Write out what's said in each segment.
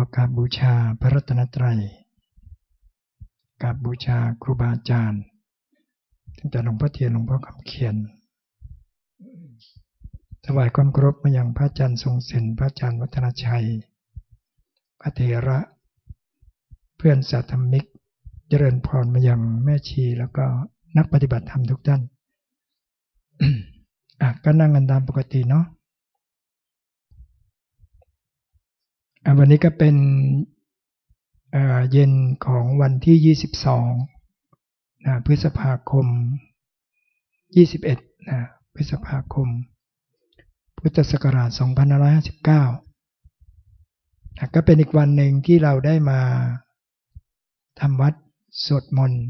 อกราบบูชาพระรัตนตรัยกราบบูชาครูบาอาจารย์ตั้งแต่หลวงพ่อเทียนหลวงพ่อคำเขียน ถวายความเคารพมาอย่างพระอาจารย์ทรงศิลป์พระอาจารย์วัฒนชัยพระเถระ เพื่อนสาธมิก เจริญพรมาอย่างแม่ชี แล้วก็นักปฏิบัติธรรมทุกท่านอะก็นั่งกันตามปกติเนาะ วันนี้ก็เป็นเย็นของวันที่ 22นะพฤษภาคม 21นะพฤษภาคม พุทธศักราช2559นะก็เป็นอีกวันหนึ่งที่เราได้มาทำวัดสวดมนต์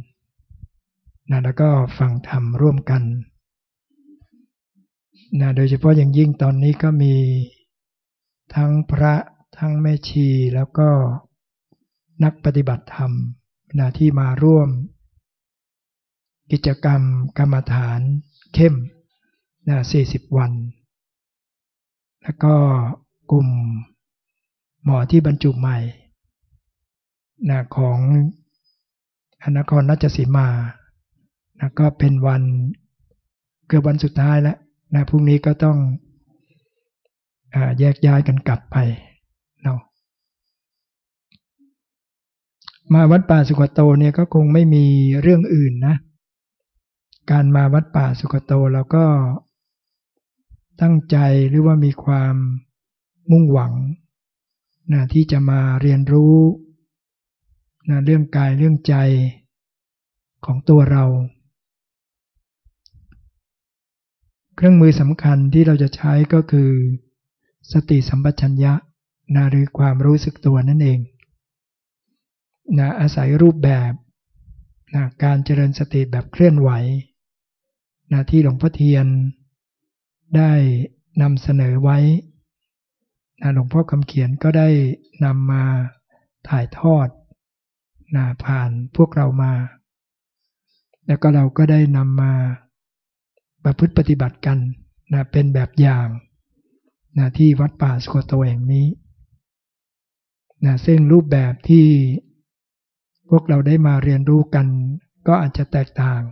นะแล้วก็ฟังธรรมร่วมกันนะโดยเฉพาะอย่างยิ่งตอนนี้ก็มีทั้งพระ ทั้งแม่ชีแล้วก็นักปฏิบัติธรรมนะที่มาร่วม กิจกรรมกรรมฐานเข้มนะ40 วัน แล้วก็กลุ่มหมอที่บรรจุใหม่นะของอนครราชสีมานะก็เป็นวันเกือบวันสุดท้ายแล้วนะพรุ่งนี้ก็ต้องอแยกย้ายกันกลับไปเนาะ มาวัดป่าสุกโตเนี่ยก็คงไม่มีเรื่องอื่นนะ การมาวัดป่าสุกโตเราก็ตั้งใจหรือว่ามีความมุ่งหวังนะที่จะมาเรียนรู้นะเรื่องกายเรื่องใจของตัวเรา เครื่องมือสำคัญที่เราจะใช้ก็คือ สติสัมปชัญญะนะหรือความรู้สึกตัวนั่นเอง นะอาศัยรูปแบบนะการเจริญสติแบบเคลื่อนไหวนะที่หลวงพ่อเทียนได้นำเสนอไว้นะหลวงพ่อคำเขียนก็ได้นำมาถ่ายทอดนะผ่านพวกเรามา แล้วก็เราก็ได้นำมาประพฤติปฏิบัติกันนะเป็นแบบอย่างนะที่วัดป่าสโกโตแห่งนี้นะซึ่งรูปแบบที่ พวกเราได้มาเรียนรู้กัน ก็อาจจะแตกต่าง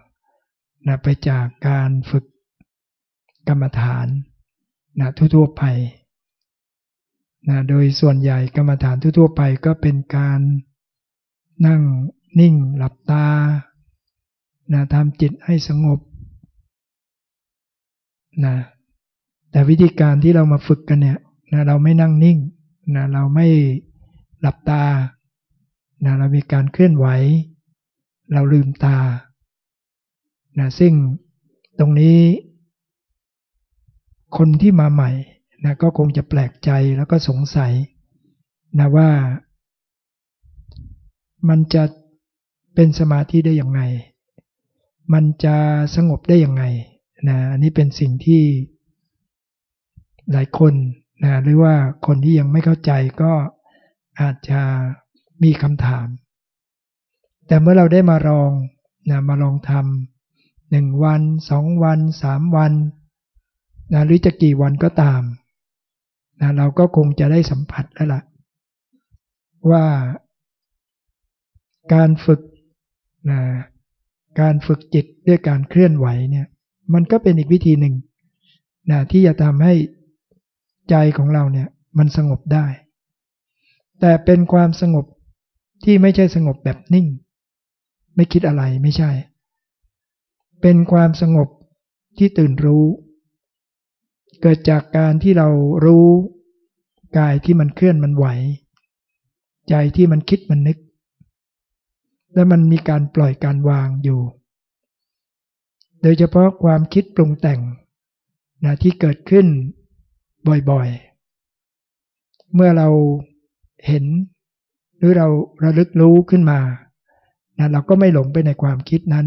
นะไปจากการฝึกกรรมฐานนะทั่วๆไปนะโดยส่วนใหญ่กรรมฐานทั่วๆไปก็เป็นการนั่งนิ่งหลับตานะทำจิตให้สงบนะแต่วิธีการที่เรามาฝึกกันเนี่ยนะเราไม่นั่งนิ่งนะเราไม่หลับตา นะเรามีการเคลื่อนไหว เราลืมตานะซึ่งตรงนี้ คนที่มาใหม่นะก็คงจะแปลกใจแล้วก็สงสัยนะว่า มันจะเป็นสมาธิได้อย่างไง มันจะสงบได้อย่างไงนะอันนี้เป็นสิ่งที่หลายคนนะหรือว่าคนที่ยังไม่เข้าใจก็อาจจะ มีคำถาม แต่เมื่อเราได้มาลองนะมาลองทำหนึ่งวันสองวันสามวันนะหรือจะกี่วันก็ตามนะเราก็คงจะได้สัมผัสแล้วล่ะ ว่าการฝึกนะการฝึกจิตด้วยการเคลื่อนไหวเนี่ยมันก็เป็นอีกวิธีหนึ่งนะที่จะทำให้ใจของเราเนี่ยมันสงบได้ แต่เป็นความสงบ ที่ไม่ใช่สงบแบบนิ่ง ไม่คิดอะไรไม่ใช่ เป็นความสงบที่ตื่นรู้ เกิดจากการที่เรารู้กายที่มันเคลื่อนมันไหว ใจที่มันคิดมันนึก และมันมีการปล่อยการวางอยู่ โดยเฉพาะความคิดปรุงแต่งนะที่เกิดขึ้นบ่อยๆ เมื่อเราเห็น หรือเราระลึกรู้ขึ้นมานะเราก็ไม่หลงไปในความคิดนั้น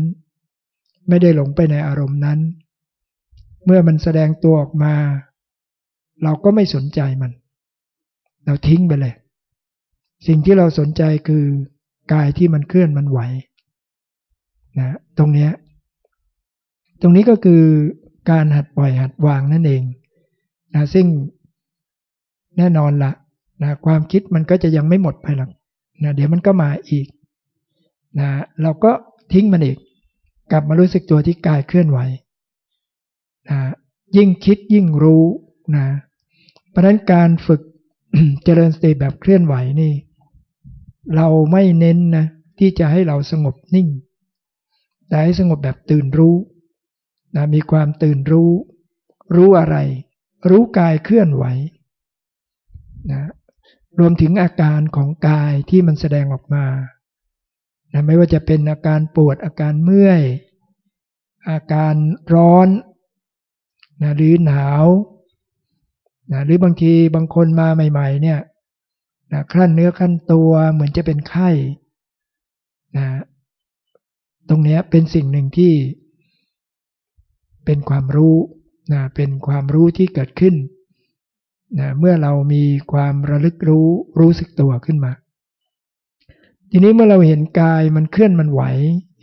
ไม่ได้หลงไปในอารมณ์นั้น เมื่อมันแสดงตัวออกมา เราก็ไม่สนใจมัน เราทิ้งไปเลย สิ่งที่เราสนใจคือกายที่มันเคลื่อนมันไหวนะตรงนี้ตรงนี้ก็คือการหัดปล่อยหัดวางนั่นเองนะซึ่งแน่นอนละนะความคิดมันก็จะยังไม่หมดไปหรอก นะเดี๋ยวมันก็มาอีกนะเราก็ทิ้งมันอีก กลับมารู้สึกตัวที่กายเคลื่อนไหวนะยิ่งคิดยิ่งรู้นะเพราะนั้นการฝึกเจริญสติแบบเคลื่อนไหวนี่ เราไม่เน้นนะที่จะให้เราสงบนิ่ง แต่ให้สงบแบบตื่นรู้นะมีความตื่นรู้ รู้อะไร รู้กายเคลื่อนไหวนะ รวมถึงอาการของกายที่มันแสดงออกมานะไม่ว่าจะเป็นอาการปวดอาการเมื่อย อาการร้อนนะหรือหนาวนะหรือบางทีบางคนมาใหม่ๆเนี่ยนะขั้นเนื้อขั้นตัวเหมือนจะเป็นไข้นะตรงนี้เป็นสิ่งหนึ่งที่เป็นความรู้นะเป็นความรู้ที่เกิดขึ้น นะเมื่อเรามีความระลึกรู้รู้สึกตัวขึ้นมา ทีนี้เมื่อเราเห็นกายมันเคลื่อนมันไหว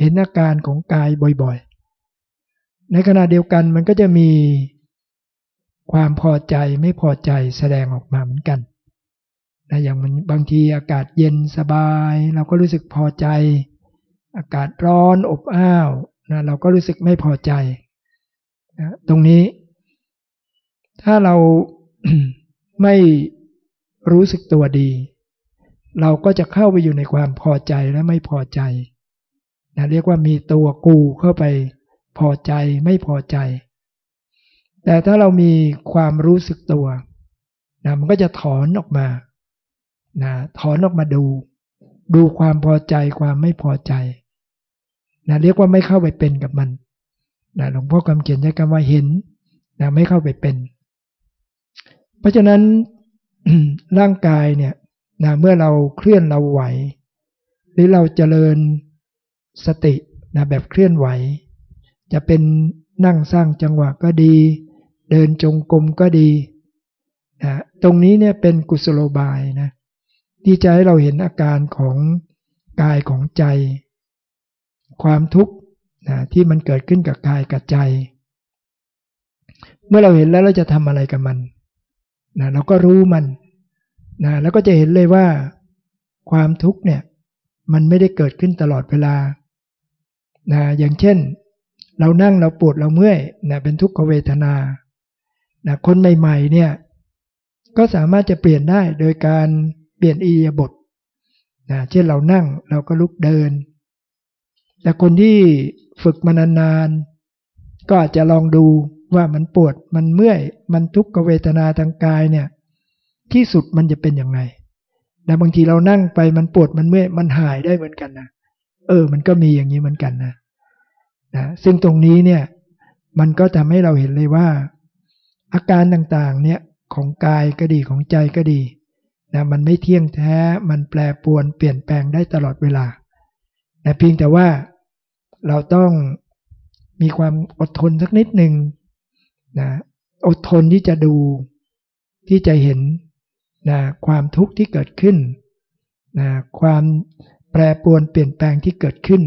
เห็นอาการของกายบ่อยๆ ในขณะเดียวกันมันก็จะมีความพอใจไม่พอใจแสดงออกมาเหมือนกันนะอย่างมันบางทีอากาศเย็นสบาย เราก็รู้สึกพอใจ อากาศร้อนอบอ้าวนะเราก็รู้สึกไม่พอใจนะตรงนี้ ถ้าเรา ไม่รู้สึกตัวดี เราก็จะเข้าไปอยู่ในความพอใจและไม่พอใจนะเรียกว่ามีตัวกูเข้าไปพอใจไม่พอใจ แต่ถ้าเรามีความรู้สึกตัวนะมันก็จะถอนออกมานะถอนออกมาดู ดูความพอใจความไม่พอใจนะเรียกว่าไม่เข้าไปเป็นกับมันนะหลวงพ่อคำเขียนใช้คำว่าเห็นนะไม่เข้าไปเป็น เพราะฉะนั้นร่างกายเนี่ยนะเมื่อเราเคลื่อนเราไหว หรือเราเจริญสตินะแบบเคลื่อนไหว จะเป็นนั่งสร้างจังหวะก็ดี เดินจงกรมก็ดีนะตรงนี้เนี่ยเป็นกุศโลบายนะที่จะให้เราเห็นอาการของกายของใจ ความทุกข์นะที่มันเกิดขึ้นกับกายกับใจ เมื่อเราเห็นแล้วเราจะทำอะไรกับมัน นะเราก็รู้มันนะแล้วก็จะเห็นเลยว่าความทุกข์เนี่ยมันไม่ได้เกิดขึ้นตลอดเวลานะอย่างเช่น เรานั่งเราปวดเราเมื่อยนะเป็นทุกขเวทนานะคนใหม่ๆเนี่ยก็สามารถจะเปลี่ยนได้โดยการเปลี่ยนอียบทนะเช่นเรานั่งเราก็ลุกเดิน แต่คนที่ฝึกมานานๆก็อาจจะลองดู ว่ามันปวดมันเมื่อย มันทุกขเวทนาทางกายเนี่ย ที่สุดมันจะเป็นยังไงแต่บางทีเรานั่งไปมันปวดมันเมื่อยมันหายได้เหมือนกันนะเออ มันก็มีอย่างนี้เหมือนกันนะนะซึ่งตรงนี้เนี่ย มันก็ทำให้เราเห็นเลยว่า อาการต่างๆ เนี่ยของกายก็ดีของใจก็ดีนะมันไม่เที่ยงแท้มันแปรปวนเปลี่ยนแปลงได้ตลอดเวลานะเพียงแต่ว่าเราต้องมีความอดทนสักนิดหนึ่ง นะอดทนที่จะดูที่จะเห็นนะความทุกข์ที่เกิดขึ้นนะความแปรปวนเปลี่ยนแปลงที่เกิดขึ้น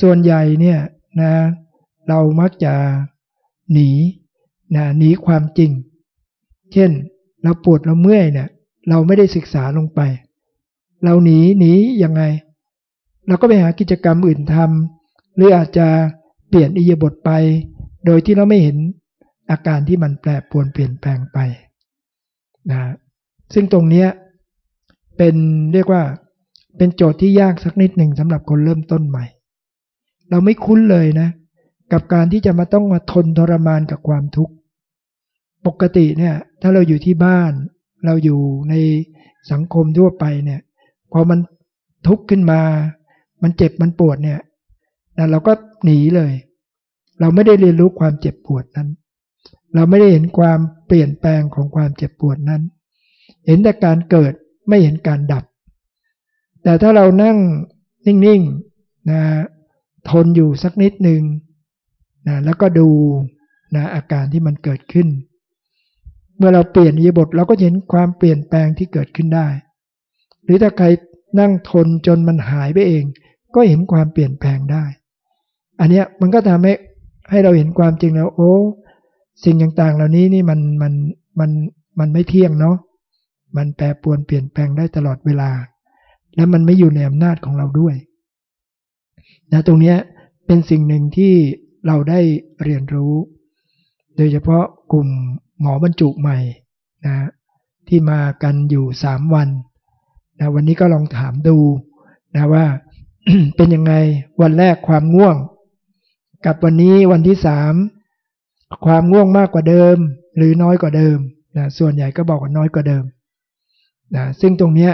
ส่วนใหญ่เนี่ยนะเรามักจะหนีนะหนีความจริง เช่นเราปวดเราเมื่อยเนี่ยเราไม่ได้ศึกษาลงไป เราหนีหนียังไง เราก็ไปหากิจกรรมอื่นทำหรืออาจจะเปลี่ยนอิยบทไป โดยที่เราไม่เห็นอาการที่มันแปรปรวนเปลี่ยนแปลงไปนะซึ่งตรงนี้เป็นเรียกว่าเป็นโจทย์ที่ยากสักนิดหนึ่งสำหรับคนเริ่มต้นใหม่ เราไม่คุ้นเลยนะ กับการที่จะมาต้องมาทนทรมานกับความทุกข์ ปกติเนี่ยถ้าเราอยู่ที่บ้าน เราอยู่ในสังคมทั่วไปเนี่ยพอมันทุกข์ขึ้นมา มันเจ็บมันปวดเนี่ยเราก็หนีเลย เราไม่ได้เรียนรู้ความเจ็บปวดนั้น เราไม่ได้เห็นความเปลี่ยนแปลงของความเจ็บปวดนั้น เห็นแต่การเกิดไม่เห็นการดับ แต่ถ้าเรานั่งนิ่งๆนะทนอยู่สักนิดหนึ่งนะแล้วก็ดูนะอาการที่มันเกิดขึ้น เมื่อเราเปลี่ยนยีบทเราก็เห็นความเปลี่ยนแปลงที่เกิดขึ้นได้ หรือถ้าใครนั่งทนจนมันหายไปเอง ก็เห็นความเปลี่ยนแปลงได้ อันเนี้ยมันก็ทำให้ ให้เราเห็นความจริงแล้วโอ้สิ่งต่างๆ เหล่านี้นี่มันมันมันมันไม่เที่ยงเนาะมันแปรปรวนเปลี่ยนแปลงได้ตลอดเวลา และมันไม่อยู่ในอำนาจของเราด้วยนะตรงนี้เป็นสิ่งหนึ่งที่เราได้เรียนรู้ โดยเฉพาะกลุ่มหมอบรรจุใหม่นะที่มากันอยู่สามวันนะวันนี้ก็ลองถามดูนะว่าเป็นยังไงวันแรกความง่วง กับวันนี้วันที่สามความง่วงมากกว่าเดิม หรือน้อยกว่าเดิมนะส่วนใหญ่ก็บอกว่าน้อยกว่าเดิมนะซึ่งตรงนี้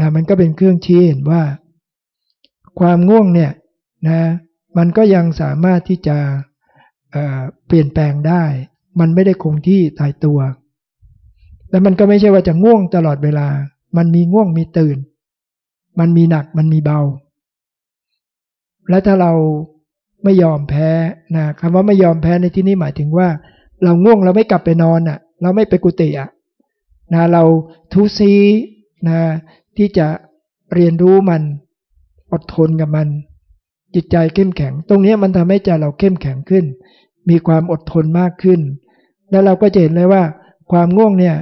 นะมันก็เป็นเครื่องชี้เห็นว่า ความง่วงเนี่ยนะมันก็ยังสามารถที่จะเเปลี่ยนแปลงได้ มันไม่ได้คงที่ตายตัวแล้วมันก็ไม่ใช่ว่าจะง่วงตลอดเวลา มันมีง่วงมีตื่น มันมีหนักมันมีเบา และถ้าเรา ไม่ยอมแพ้นะคำว่าไม่ยอมแพ้ในที่นี้หมายถึงว่า เราง่วงเราไม่กลับไปนอนอะ เราไม่ไปกุฏิอะนะเราทุซีนะที่จะเรียนรู้มันอดทนกับมัน จิตใจเข้มแข็ง ตรงนี้มันทำให้ใจเราเข้มแข็งขึ้น มีความอดทนมากขึ้น แล้วเราก็จะเห็นเลยว่า ความง่วงเนี่ย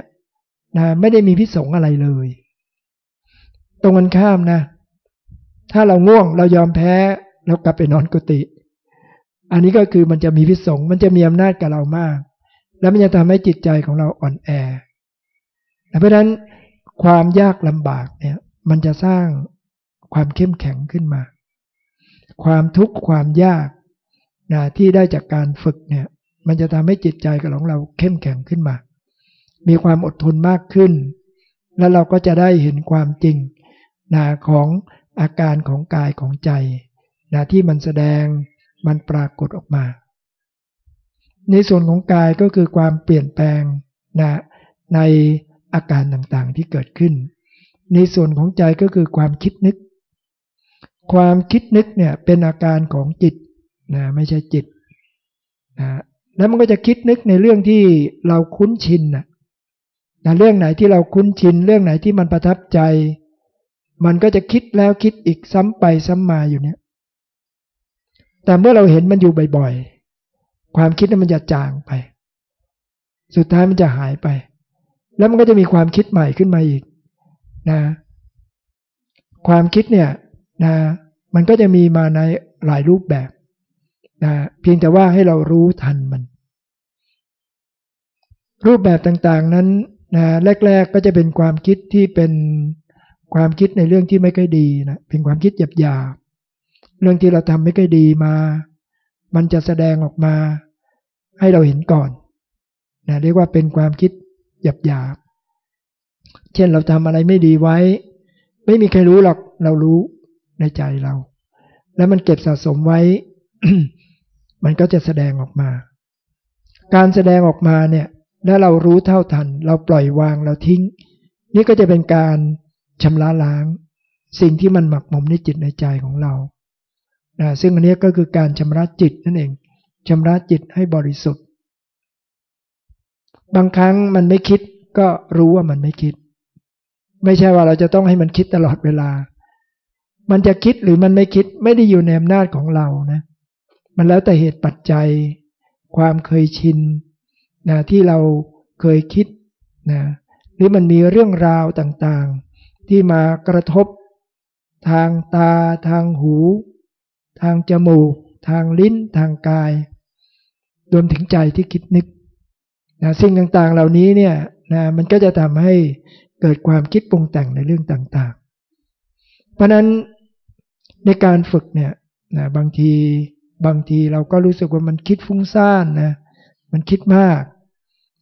นะไม่ได้มีพิสงอะไรเลย ตรงกันข้ามนะ ถ้าเราง่วงเรายอมแพ้เรากลับไปนอนกุฏิ อันนี้ก็คือมันจะมีพิสงมันจะมีอำนาจกับเรามาก แล้วมันจะทำให้จิตใจของเราอ่อนแอ เพราะฉะนั้นความยากลำบากเนี่ยมันจะสร้างความเข้มแข็งขึ้นมา ความทุกข์ความยากนะที่ได้จากการฝึกเนี่ยมันจะทำให้จิตใจของเราเข้มแข็งขึ้นมา มีความอดทนมากขึ้น แล้วเราก็จะได้เห็นความจริงนะของอาการของกายของใจนะที่มันแสดง มันปรากฏออกมา ในส่วนของกายก็คือความเปลี่ยนแปลงนะในอาการต่างๆที่เกิดขึ้น ในส่วนของใจก็คือความคิดนึก ความคิดนึกเนี่ยเป็นอาการของจิตนะไม่ใช่จิตนะแล้วมันก็จะคิดนึกในเรื่องที่เราคุ้นชินนะนะเรื่องไหนที่เราคุ้นชิน เรื่องไหนที่มันประทับใจ มันก็จะคิดแล้วคิดอีกซ้ำไปซ้ำมาอยู่เนี่ย แต่เมื่อเราเห็นมันอยู่บ่อยๆ ความคิดนั้นมันจะจางไป สุดท้ายมันจะหายไป แล้วมันก็จะมีความคิดใหม่ขึ้นมาอีกนะ ความคิดเนี่ยนะมันก็จะมีมาในหลายรูปแบบนะเพียงแต่ว่าให้เรารู้ทันมัน รูปแบบต่างๆนั้นนะแรก ๆก็จะเป็นความคิดที่เป็นความคิดในเรื่องที่ไม่ค่อยดีนะเป็นความคิดหยาบๆ เรื่องที่เราทำไม่ค่อยดีมา มันจะแสดงออกมาให้เราเห็นก่อนนะเรียกว่าเป็นความคิดหยาบๆเช่นเราทำอะไรไม่ดีไว้ ไม่มีใครรู้หรอกเรารู้ในใจเรา แล้วมันเก็บสะสมไว้ มันก็จะแสดงออกมา การแสดงออกมาเนี่ยและเรารู้เท่าทัน เราปล่อยวางเราทิ้ง นี่ก็จะเป็นการชำระล้าง สิ่งที่มันหมักหมมในจิตในใจของเรา นะซึ่งอันนี้ก็คือการชำระจิตนั่นเองชำระจิตให้บริสุทธิ์ บางครั้งมันไม่คิดก็รู้ว่ามันไม่คิด ไม่ใช่ว่าเราจะต้องให้มันคิดตลอดเวลา มันจะคิดหรือมันไม่คิดไม่ได้อยู่ในอำนาจของเรานะ มันแล้วแต่เหตุปัจจัย ความเคยชินนะที่เราเคยคิดนะหรือมันมีเรื่องราวต่างๆ ที่มากระทบทางตาทางหู ทางจมูก ทางลิ้น ทางกาย รวมถึงใจที่คิดนึกนะสิ่งต่างๆเหล่านี้เนี่ยนะมันก็จะทำให้เกิดความคิดปรุงแต่งในเรื่องต่าง ๆ เพราะนั้นในการฝึกเนี่ยนะบางทีบางทีเราก็รู้สึกว่ามันคิดฟุ้งซ่านนะมันคิดมาก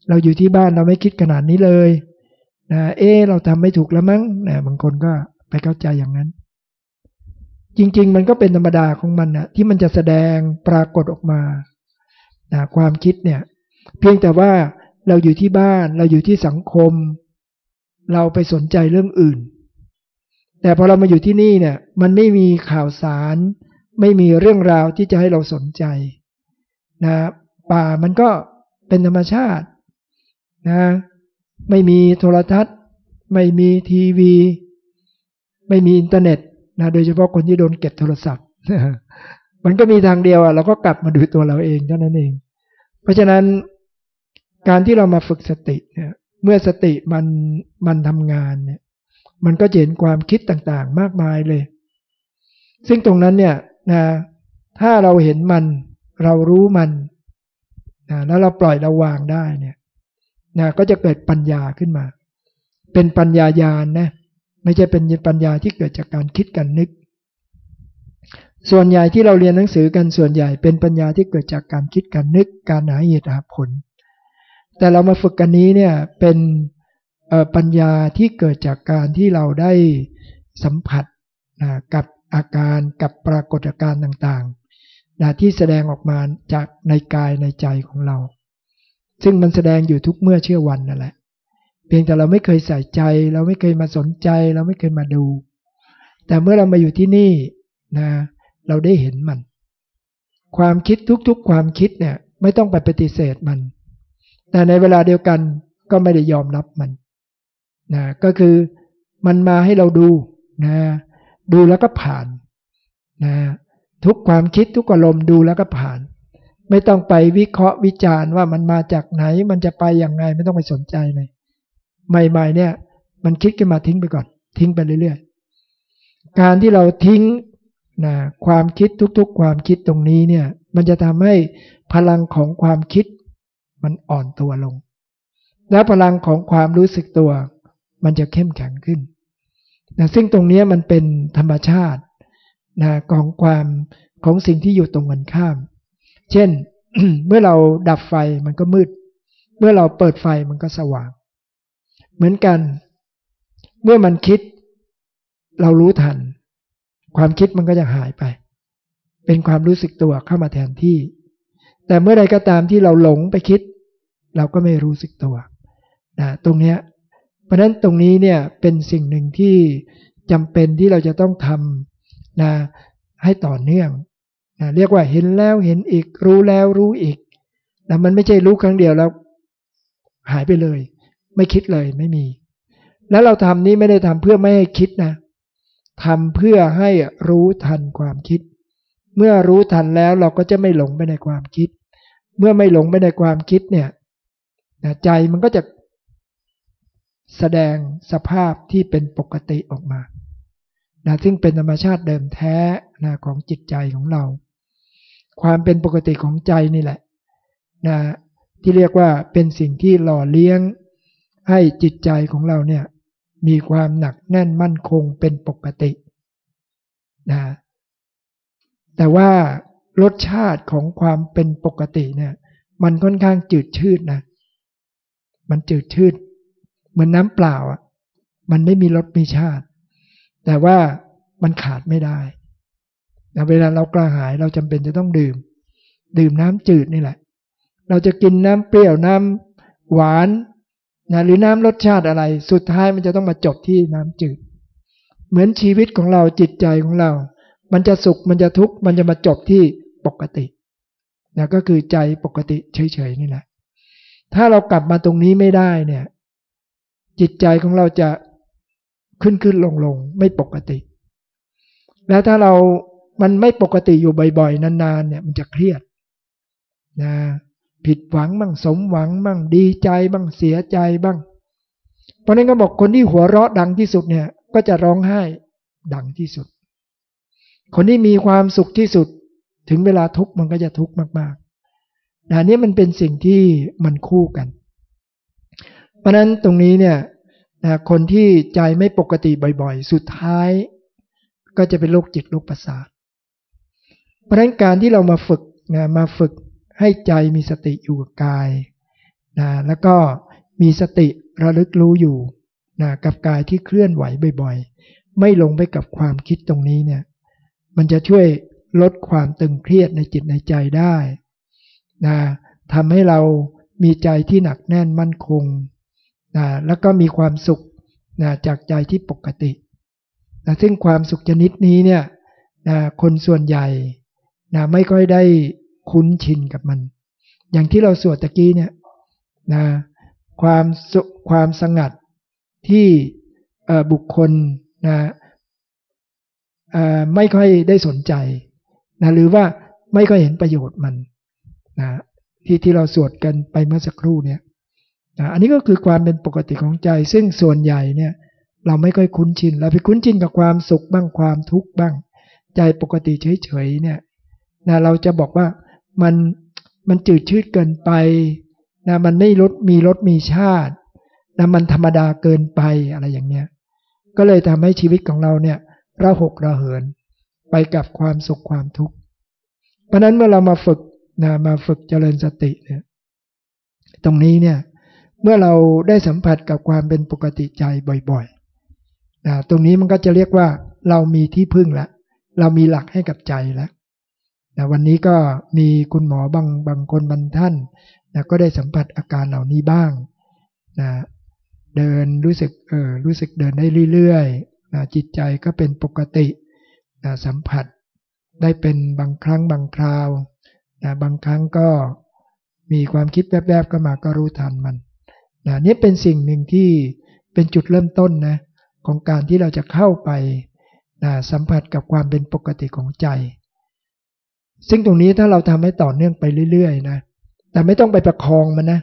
เราอยู่ที่บ้านเราไม่คิดขนาดนี้เลยนะเออเราทำไม่ถูกแล้วมั้งนะบางคนก็ไปเข้าใจอย่างนั้น จริง ๆ มันก็เป็นธรรมดาของมันนะที่มันจะแสดงปรากฏออกมานะความคิดเนี่ย เพียงแต่ว่าเราอยู่ที่บ้านเราอยู่ที่สังคม เราไปสนใจเรื่องอื่น แต่พอเรามาอยู่ที่นี่เนี่ย มันไม่มีข่าวสาร ไม่มีเรื่องราวที่จะให้เราสนใจนะป่ามันก็เป็นธรรมชาตินะไม่มีโทรทัศน์ ไม่มีทีวี ไม่มีอินเทอร์เน็ต นะโดยเฉพาะคนที่โดนเก็บโทรศัพท์มันก็มีทางเดียวอะเราก็กลับมาดูตัวเราเองเท่านั้นเอง เพราะฉะนั้นการที่เรามาฝึกสติเนี่ยเมื่อสติมันมันทำงานเนี่ย มันก็เห็นความคิดต่างๆ มากมายเลย ซึ่งตรงนั้นเนี่ยนะถ้าเราเห็นมันเรารู้มันนะแล้วเราปล่อยเราวางได้เนี่ยนะก็จะเกิดปัญญาขึ้นมา เป็นปัญญายาณนะ ไม่ใช่เป็นปัญญาที่เกิดจากการคิดกันนึก ส่วนใหญ่ที่เราเรียนหนังสือกันส่วนใหญ่เป็นปัญญาที่เกิดจากการคิดกันนึก การหาเหตุหาผล แต่เรามาฝึกกันนี้เนี่ยเป็นปัญญาที่เกิดจากการที่เราได้สัมผัสกับอาการกับปรากฏการณ์ต่างๆที่แสดงออกมาจากในกายในใจของเรา ซึ่งมันแสดงอยู่ทุกเมื่อเชื่อวันนั่นแหละ พียงแต่เราไม่เคยใส่ใจ เราไม่เคยมาสนใจ เราไม่เคยมาดู แต่เมื่อเรามาอยู่ที่นี่นะเราได้เห็นมัน ความคิดทุกๆ ความคิดเนี่ยไม่ต้องไปปฏิเสธมัน แต่ในเวลาเดียวกันก็ไม่ได้ยอมรับมันนะก็คือมันมาให้เราดูนะดูแล้วก็ผ่านนะทุกความคิดทุกอารมณ์ดูแล้วก็ผ่าน ไม่ต้องไปวิเคราะห์วิจารณ์ว่ามันมาจากไหนมันจะไปอย่างไงไม่ต้องไปสนใจเลย ใหม่ๆเนี่ย มันคิดขึ้นมาทิ้งไปก่อน ทิ้งไปเรื่อยๆ การที่เราทิ้งนะความคิดทุกๆ ความคิดตรงนี้เนี่ย มันจะทำให้พลังของความคิดมันอ่อนตัวลง และพลังของความรู้สึกตัว มันจะเข้มแข็งขึ้นนะซึ่งตรงนี้มันเป็นธรรมชาตินะของความของสิ่งที่อยู่ตรงกันข้าม เช่น เมื่อเราดับไฟมันก็มืด เมื่อเราเปิดไฟมันก็สว่าง เหมือนกัน เมื่อมันคิด เรารู้ทัน ความคิดมันก็จะหายไป เป็นความรู้สึกตัวเข้ามาแทนที่ แต่เมื่อใดก็ตามที่เราหลงไปคิด เราก็ไม่รู้สึกตัวนะตรงนี้เพราะฉะนั้นตรงนี้เนี่ยเป็นสิ่งหนึ่งที่จำเป็นที่เราจะต้องทำนะให้ต่อเนื่องนะเรียกว่าเห็นแล้วเห็นอีก รู้แล้วรู้อีกนะมันไม่ใช่รู้ครั้งเดียวแล้วหายไปเลย ไม่คิดเลยไม่มี แล้วเราทำนี้ไม่ได้ทำเพื่อไม่ให้คิดนะทำเพื่อให้รู้ทันความคิด เมื่อรู้ทันแล้วเราก็จะไม่หลงไปในความคิด เมื่อไม่หลงไปในความคิดเนี่ยใจมันก็จะแสดงสภาพที่เป็นปกติออกมานะซึ่งเป็นธรรมชาติเดิมแท้นะของจิตใจของเรา ความเป็นปกติของใจนี่แหละนะที่เรียกว่าเป็นสิ่งที่หล่อเลี้ยง ให้จิตใจของเราเนี่ยมีความหนักแน่นมั่นคงเป็นปกตินะแต่ว่ารสชาติของความเป็นปกติเนี่ยมันค่อนข้างจืดชืดนะ มันจืดชืดเหมือนน้ำเปล่าอะ มันไม่มีรสมีชาติ แต่ว่ามันขาดไม่ได้นะเวลาเรากระหายเราจำเป็นจะต้องดื่ม ดื่มน้ำจืดนี่แหละ เราจะกินน้ำเปรี้ยวน้ำหวาน นะหรือน้ำรสชาติอะไร สุดท้ายมันจะต้องมาจบที่น้ำจืด เหมือนชีวิตของเราจิตใจของเรา มันจะสุขมันจะทุกข์มันจะมาจบที่ปกตินะก็คือใจปกติเฉยๆนี่แหละถ้าเรากลับมาตรงนี้ไม่ได้เนี่ย จิตใจของเราจะขึ้นขึ้นลงลงไม่ปกติ แล้วถ้าเรามันไม่ปกติอยู่บ่อย ๆ นานๆ เนี่ย มันจะเครียดนะ ผิดหวังบ้างสมหวังบ้างดีใจบ้างเสียใจบ้าง เพราะนั้นก็บอกคนที่หัวเราะดังที่สุดเนี่ย ก็จะร้องไห้ดังที่สุด คนที่มีความสุขที่สุด ถึงเวลาทุกข์มันก็จะทุกข์มากๆนะนี้มันเป็นสิ่งที่มันคู่กัน เพราะนั้นตรงนี้เนี่ยนะคนที่ใจไม่ปกติบ่อยๆ สุดท้าย ก็จะเป็นโรคจิตโรคประสาท เพราะนั้นการที่เรามาฝึกนะมาฝึก ให้ใจมีสติอยู่กับกายนะแล้วก็มีสติระลึกรู้อยู่นะกับกายที่เคลื่อนไหวบ่อยๆ ไม่ลงไปกับความคิดตรงนี้เนี่ยมันจะช่วยลดความตึงเครียดในจิตในใจได้นะทำให้เรามีใจที่หนักแน่นมั่นคงนะแล้วก็มีความสุขนะจากใจที่ปกตินะซึ่งความสุขชนิดนี้เนี่ยนะคนส่วนใหญ่นะไม่ค่อยได้ คุ้นชินกับมัน อย่างที่เราสวดตะกี้เนี่ยนะความสุความสงัดที่บุคคลนะไม่ค่อยได้สนใจนะหรือว่าไม่ค่อยเห็นประโยชน์มันนะที่ที่เราสวดกันไปเมื่อสักครู่เนี่ยนะอันนี้ก็คือความเป็นปกติของใจ ซึ่งส่วนใหญ่เนี่ยเราไม่ค่อยคุ้นชิน เราไปคุ้นชินกับความสุขบ้างความทุกข์บ้าง ใจปกติเฉยๆเนี่ยนะเราจะบอกว่า มันมันจืดชืดเกินไปนะมันไม่ลดมีรสมีชาตินะมันธรรมดาเกินไปอะไรอย่างเนี้ยก็เลยทำให้ชีวิตของเราเนี่ยระหกระเหิน ไปกับความสุขความทุกข์เพราะนั้นเมื่อเรามาฝึกนะมาฝึกเจริญสติเนี่ยตรงนี้เนี่ยเมื่อเราได้สัมผัสกับความเป็นปกติใจบ่อยๆนะตรงนี้มันก็จะเรียกว่าเรามีที่พึ่งแล้วเรามีหลักให้กับใจแล้ว นะวันนี้ก็มีคุณหมอบางบางคนบางท่านนะก็ได้สัมผัสอาการเหล่านี้บ้างนะเดินรู้สึกเออรู้สึกเดินได้เรื่อยๆนะจิตใจก็เป็นปกตินะสัมผัสได้เป็นบางครั้งบางคราวนะบางครั้งก็มีความคิดแวบๆก็มาก็รู้ทันมันนะนี่เป็นสิ่งหนึ่งที่เป็นจุดเริ่มต้นนะของการที่เราจะเข้าไปนะสัมผัสกับความเป็นปกติของใจ ซึ่งตรงนี้ถ้าเราทำให้ต่อเนื่องไปเรื่อยๆนะแต่ไม่ต้องไปประคองมันนะ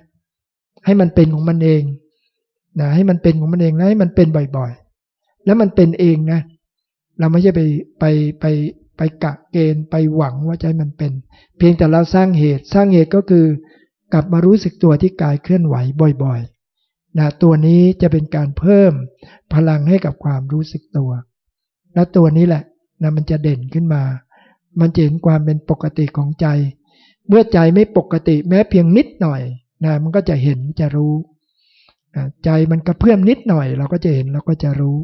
ให้มันเป็นของมันเองนะให้มันเป็นของมันเองแล้วให้มันเป็นบ่อยๆ แล้วมันเป็นเองนะ เราไม่ใช่ไปไปไปไปกะเกณฑ์ไปหวังว่าจะให้มันเป็น เพียงแต่เราสร้างเหตุ สร้างเหตุก็คือกลับมารู้สึกตัวที่กายเคลื่อนไหวบ่อยๆนะตัวนี้จะเป็นการเพิ่มพลังให้กับความรู้สึกตัว และตัวนี้แหละนะมันจะเด่นขึ้นมา มันจะเห็นความเป็นปกติของใจ เมื่อใจไม่ปกติแม้เพียงนิดหน่อยนะมันก็จะเห็นจะรู้ใจมันกระเพื่อมนิดหน่อย เราก็จะเห็นเราก็จะรู้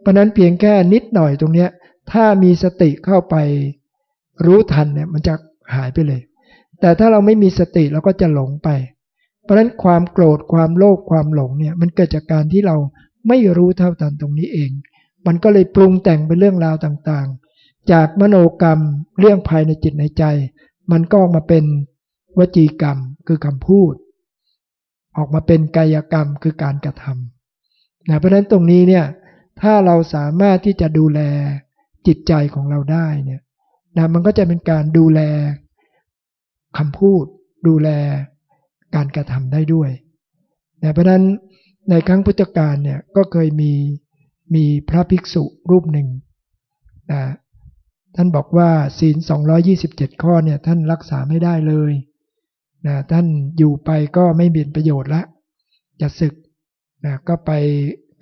เพราะนั้นเพียงแค่นิดหน่อยตรงเนี้ยถ้ามีสติเข้าไปรู้ทันเนี่ยมันจะหายไปเลย แต่ถ้าเราไม่มีสติเราก็จะหลงไป เพราะนั้นความโกรธความโลภความหลงเนี่ยมันเกิดจากการที่เราไม่รู้เท่าทันตรงนี้เอง มันก็เลยปรุงแต่งเป็นเรื่องราวต่าง จากมโนกรรมเรื่องภายในจิตในใจ มันก็ออกมาเป็นวจีกรรมคือคำพูด ออกมาเป็นกายกรรมคือการกระทำนะเพราะฉะนั้นตรงนี้เนี่ยถ้าเราสามารถที่จะดูแลจิตใจของเราได้เนี่ยนะมันก็จะเป็นการดูแลคำพูด ดูแลการกระทำได้ด้วยนะเพราะนั้นในครั้งพุทธกาลเนี่ยก็เคยมีมีพระภิกษุรูปหนึ่งนะ ท่านบอกว่าศีล 227 ข้อเนี่ยท่านรักษาไม่ได้เลยนะท่านอยู่ไปก็ไม่มีประโยชน์ละ จะศึกนะก็ไป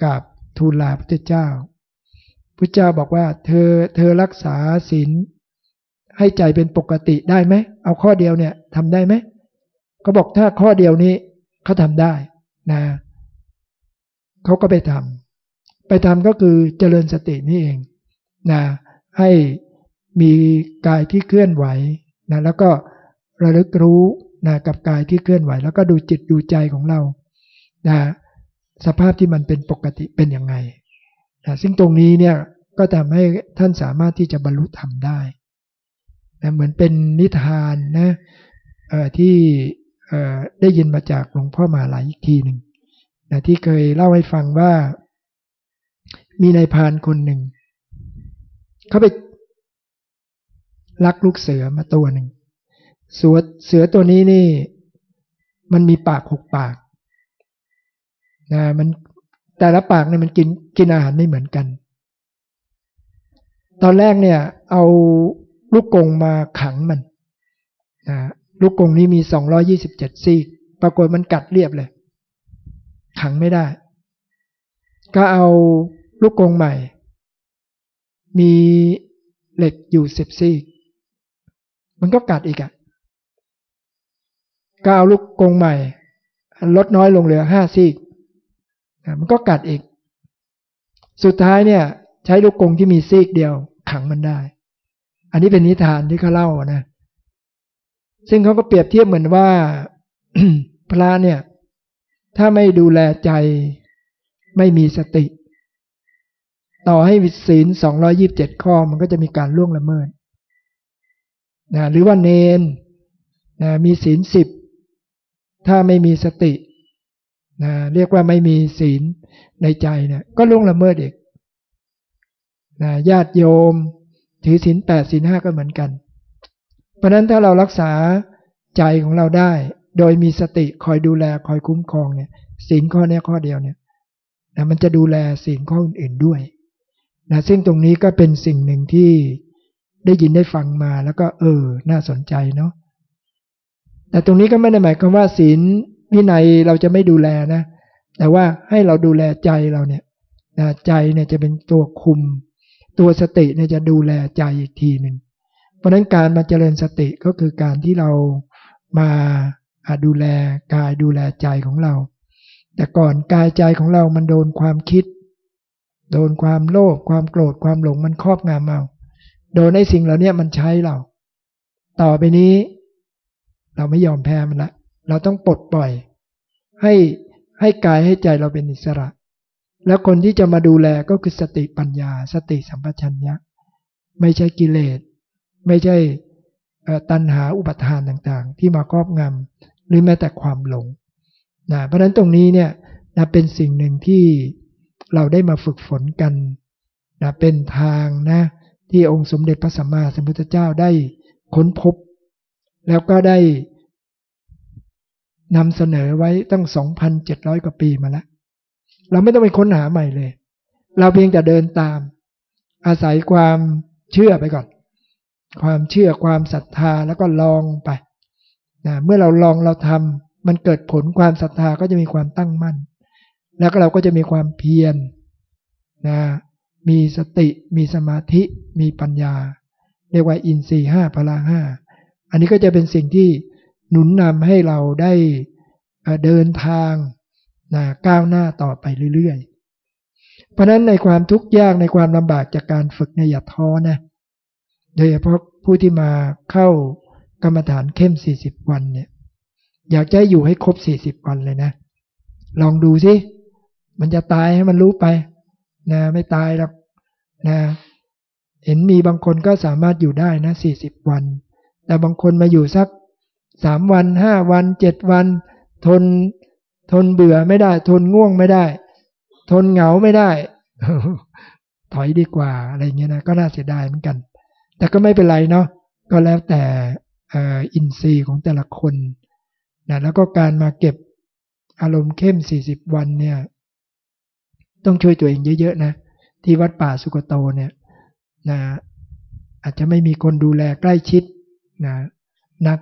กับทูลลาพระเจ้าพุทธเจ้าบอกว่า เธอเธอรักษาศีลให้ใจเป็นปกติได้ไหม เอาข้อเดียวเนี่ยทำได้ไหมเขาบอกถ้าข้อเดียวนี้เขาทำได้นะเขาก็ไปทำไปทำก็คือเจริญสตินี่เองนะให้ มีกายที่เคลื่อนไหวนะแล้วก็ระลึกรู้นะกับกายที่เคลื่อนไหว แล้วก็ดูจิตดูใจของเรานะสภาพที่มันเป็นปกติเป็นยังไงนะซึ่งตรงนี้เนี่ยก็ทำให้ท่านสามารถที่จะบรรลุธรรมได้นะเหมือนเป็นนิทานนะที่ได้ยินมาจากหลวงพ่อมาหลายอีกทีหนึ่งนะที่เคยเล่าให้ฟังว่า มีนายพานคนหนึ่งเขาไป ลักลูกเสือมาตัวหนึ่งเสือเสือตัวนี้นี่ มันมีปากหกปากนะมันแต่ละปากเนี่ยมันกินกินอาหารไม่เหมือนกัน ตอนแรกเนี่ย เอาลูกกงมาขังมันนะลูกกงนี้มีสองรอยี่สิบเจ็ดซี่ปรากฏมันกัดเรียบเลย ขังไม่ได้ ก็เอาลูกกงใหม่ มีเหล็กอยู่สิบซี่ มันก็กัดอีกอะ่ะก็เอาลูกกงใหม่ ลดน้อยลงเหลือห้าซี่มันก็กัดอีก สุดท้ายเนี่ย ใช้ลูกกงที่มีซีกเดียวขังมันได้ อันนี้เป็นนิทานที่เขาเล่านะ ซึ่งเขาก็เปรียบเทียบเหมือนว่าพระเนี่ย ถ้าไม่ดูแลใจไม่มีสติ ต่อให้วิศีลสองรอยิบเจ็ดข้อมันก็จะมีการล่วงละเมิด นะหรือว่าเนนนะมีศีลสิบถ้าไม่มีสตินะเรียกว่าไม่มีศีลในใจนี่ยก็ล่วงละเมิดอีกนะญาติโยม ถือศีลแปดศีลห้าก็เหมือนกัน เพราะนั้นถ้าเรารักษาใจของเราได้ โดยมีสติคอยดูแลคอยคุ้มครองเนี่ยศีลข้อนี้ข้อเดียวเนี่ยนะมันจะดูแลศีลข้ออื่นๆด้วยนะซึ่งตรงนี้ก็เป็นสิ่งหนึ่งที่ ได้ยินได้ฟังมาแล้วก็เออ น่าสนใจเนาะแต่ตรงนี้ก็ไม่ได้หมายความว่าศีลวินัยเราจะไม่ดูแลนะ แต่ว่าให้เราดูแลใจเราเนี่ยใจเนี่ยจะเป็นตัวคุม ตัวสติเนี่ยจะดูแลใจอีกทีหนึ่งเพราะนั้นการมาเจริญสติก็คือการที่เรามาดูแลกายดูแลใจของเรา แต่ก่อนกายใจของเรามันโดนความคิด โดนความโลภความโกรธความหลงมันครอบงำเอา โดนในสิ่งเหล่านี้มันใช้เรา ต่อไปนี้ เราไม่ยอมแพ้มันละ เราต้องปลดปล่อย ให้ให้กายให้ใจเราเป็นอิสระ แล้วคนที่จะมาดูแลก็คือสติปัญญา สติสัมปชัญญะ ไม่ใช่กิเลส ไม่ใช่ตัณหาอุปทานต่างๆ ที่มาครอบงำหรือแม้แต่ความหลงนะเพราะฉะนั้นตรงนี้เนี่ยนะเป็นสิ่งหนึ่งที่เราได้มาฝึกฝนกันนะเป็นทางนะ ที่องค์สมเด็จพระสัมมาสัมพุทธเจ้าได้ค้นพบ แล้วก็ได้นำเสนอไว้ตั้ง 2,700 กว่าปีมาแล้ว เราไม่ต้องไปค้นหาใหม่เลย เราเพียงแต่เดินตาม อาศัยความเชื่อไปก่อน ความเชื่อความศรัทธาแล้วก็ลองไปนะเมื่อเราลองเราทำมันเกิดผลความศรัทธาก็จะมีความตั้งมั่น แล้วก็เราก็จะมีความเพียรนะ มีสติ มีสมาธิ มีปัญญา เรียกว่าอินทรีห้าพละห้าอันนี้ก็จะเป็นสิ่งที่หนุนนำให้เราได้เดินทางนะก้าวหน้าต่อไปเรื่อยๆ เพราะนั้นในความทุกข์ยากในความลำบากจากการฝึกในอย่าท้อนะโดยเฉพาะผู้ที่มาเข้ากรรมฐานเข้ม 40 วันเนี่ยอยากจะอยู่ให้ครบ 40 วันเลยนะ ลองดูสิ มันจะตายให้มันรู้ไป นะไม่ตายหรอกนะเห็นมีบางคนก็สามารถอยู่ได้นะสี่สิบวัน แต่บางคนมาอยู่สักสามวันห้าวันเจ็ดวัน ทนทนเบื่อไม่ได้ ทนง่วงไม่ได้ ทนเหงาไม่ได้ ถอยดีกว่าอะไรเงี้ยนะก็น่าเสียดายเหมือนกัน แต่ก็ไม่เป็นไรเนาะก็แล้วแต่อินทรีย์ของแต่ละคนนะแล้วก็การมาเก็บอารมณ์เข้มสี่สิบวันเนี่ย ต้องช่วยตัวเองเยอะๆนะ ที่วัดป่าสุกโตเนี่ยนะอาจจะไม่มีคนดูแลใกล้ชิดนะนัก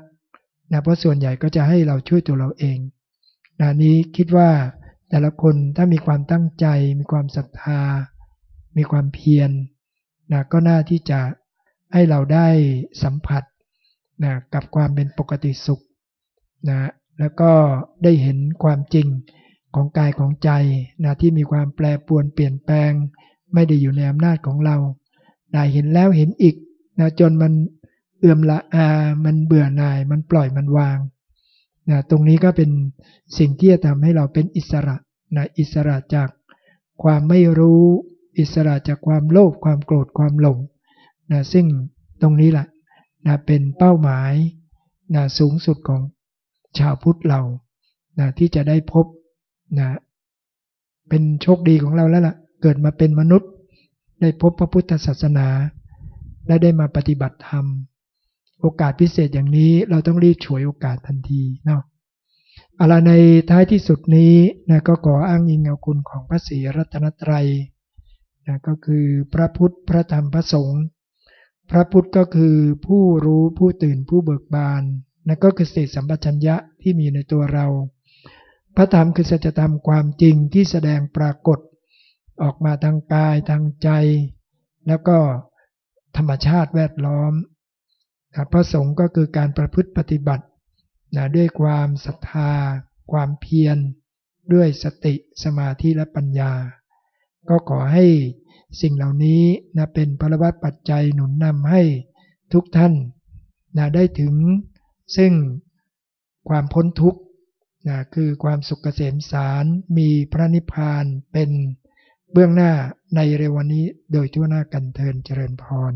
นะเพราะส่วนใหญ่ก็จะให้เราช่วยตัวเราเองนะนี้คิดว่าแต่ละคนถ้ามีความตั้งใจ มีความศรัทธา มีความเพียรนะก็น่าที่จะให้เราได้สัมผัสนะกับความเป็นปกติสุขนะแล้วก็ได้เห็นความจริง ของกายของใจนะที่มีความแปรปรวนเปลี่ยนแปลง ไม่ได้อยู่ในอำนาจของเรา ได้เห็นแล้วเห็นอีกนะจนมันเอื่อมละอา มันเบื่อหน่าย มันปล่อยมันวางนะตรงนี้ก็เป็นสิ่งที่จะทำให้เราเป็นอิสระนะอิสระจากความไม่รู้อิสระจากความโลภความโกรธความหลงนะซึ่งตรงนี้แหละนะเป็นเป้าหมายนะสูงสุดของชาวพุทธเรานะที่จะได้พบ นะเป็นโชคดีของเราแล้วล่ะ เกิดมาเป็นมนุษย์ ได้พบพระพุทธศาสนา และได้มาปฏิบัติธรรม โอกาสพิเศษอย่างนี้เราต้องรีบฉวยโอกาสทันทีเนาะอะไรในท้ายที่สุดนี้นะก็ขออ้างอิงเอาคุณของพระศรีรัตนตรัยนะก็คือพระพุทธพระธรรมพระสงฆ์พระพุทธก็คือผู้รู้ผู้ตื่นผู้เบิกบานนะก็คือสติสัมปชัญญะที่มีในตัวเรา พระธรรมคือสัจธรรมความจริงที่แสดงปรากฏ ออกมาทางกายทางใจ แล้วก็ธรรมชาติแวดล้อมพระสงฆ์ก็คือการประพฤติปฏิบัตินะด้วยความศรัทธา ความเพียร ด้วยสติสมาธิและปัญญา ก็ขอให้สิ่งเหล่านี้นะเป็นพลวัตปัจจัยหนุนนำให้ทุกท่านนะได้ถึงซึ่งความพ้นทุกข์ นะคือความสุขเกษมสารมีพระนิพพานเป็นเบื้องหน้าในเร็ววันนี้โดยทั่วหน้ากันเทินเจริญพร